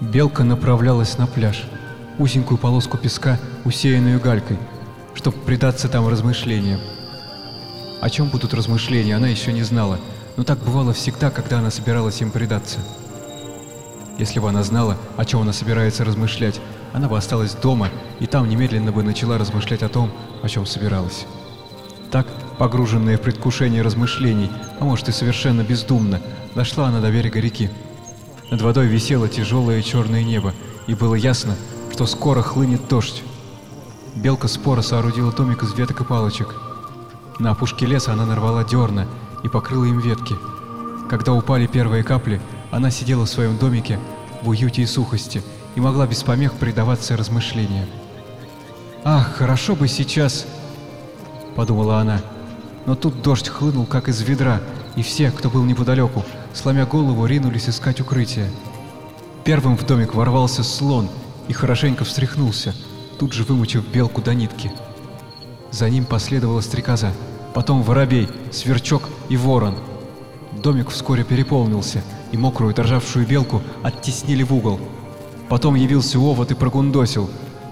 Белка направлялась на пляж, узенькую полоску песка, усеянную галькой, чтобы предаться там размышлениям. О чем будут размышления, она еще не знала, но так бывало всегда, когда она собиралась им предаться. Если бы она знала, о чем она собирается размышлять, она бы осталась дома и там немедленно бы начала размышлять о том, о чем собиралась. Так, погруженная в предвкушение размышлений, а может и совершенно бездумно, дошла она до берега реки. Над водой висело тяжелое черное небо, и было ясно, что скоро хлынет дождь. Белка спора соорудила домик из веток и палочек. На опушке леса она нарвала дерна и покрыла им ветки. Когда упали первые капли, она сидела в своем домике в уюте и сухости и могла без помех предаваться размышлениям. «Ах, хорошо бы сейчас!» — подумала она. Но тут дождь хлынул, как из ведра, и все, кто был неподалеку, сломя голову, ринулись искать укрытие. Первым в домик ворвался слон и хорошенько встряхнулся, тут же вымучив белку до нитки. За ним последовала стрекоза, потом воробей, сверчок и ворон. Домик вскоре переполнился, и мокрую торжавшую белку оттеснили в угол. Потом явился овод и прогундосил.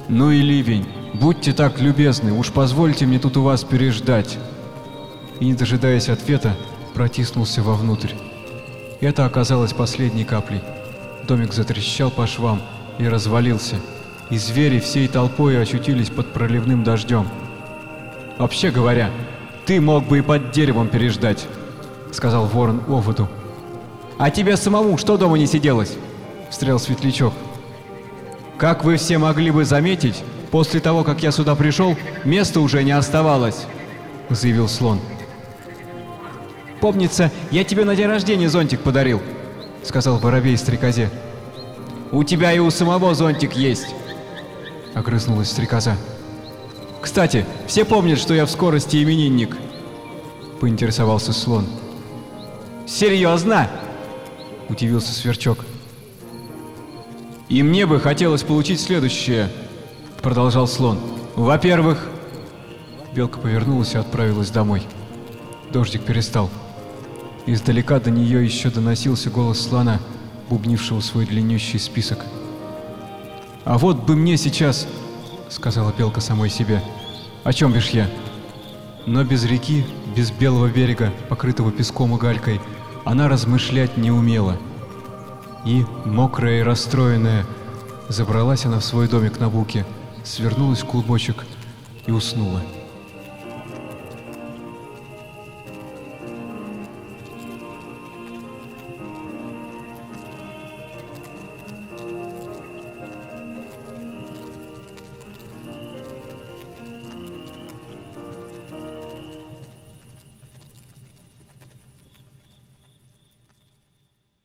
«Ну и ливень, будьте так любезны, уж позвольте мне тут у вас переждать». И не дожидаясь ответа, протиснулся вовнутрь. Это оказалось последней каплей. Домик затрещал по швам и развалился, и звери всей толпой очутились под проливным дождем. «Вообще говоря, ты мог бы и под деревом переждать», — сказал ворон оводу. «А тебе самому что дома не сиделось?» — встрял светлячок. «Как вы все могли бы заметить, после того, как я сюда пришел, места уже не оставалось», — заявил слон. «Помнится, я тебе на день рождения зонтик подарил», — сказал воробей стрекозе. «У тебя и у самого зонтик есть», — огрызнулась стрекоза. «Кстати, все помнят, что я в скорости именинник», — поинтересовался слон. «Серьезно?» — удивился сверчок. «И мне бы хотелось получить следующее», — продолжал слон. «Во-первых...» Белка повернулась и отправилась домой. Дождик перестал. Издалека до нее еще доносился голос слона, бубнившего свой длиннющий список. «А вот бы мне сейчас...» — сказала белка самой себе. «О чем бишь я?» Но без реки, без белого берега, покрытого песком и галькой, она размышлять не умела. И, мокрая и расстроенная, забралась она в свой домик на буке, свернулась в клубочек и уснула.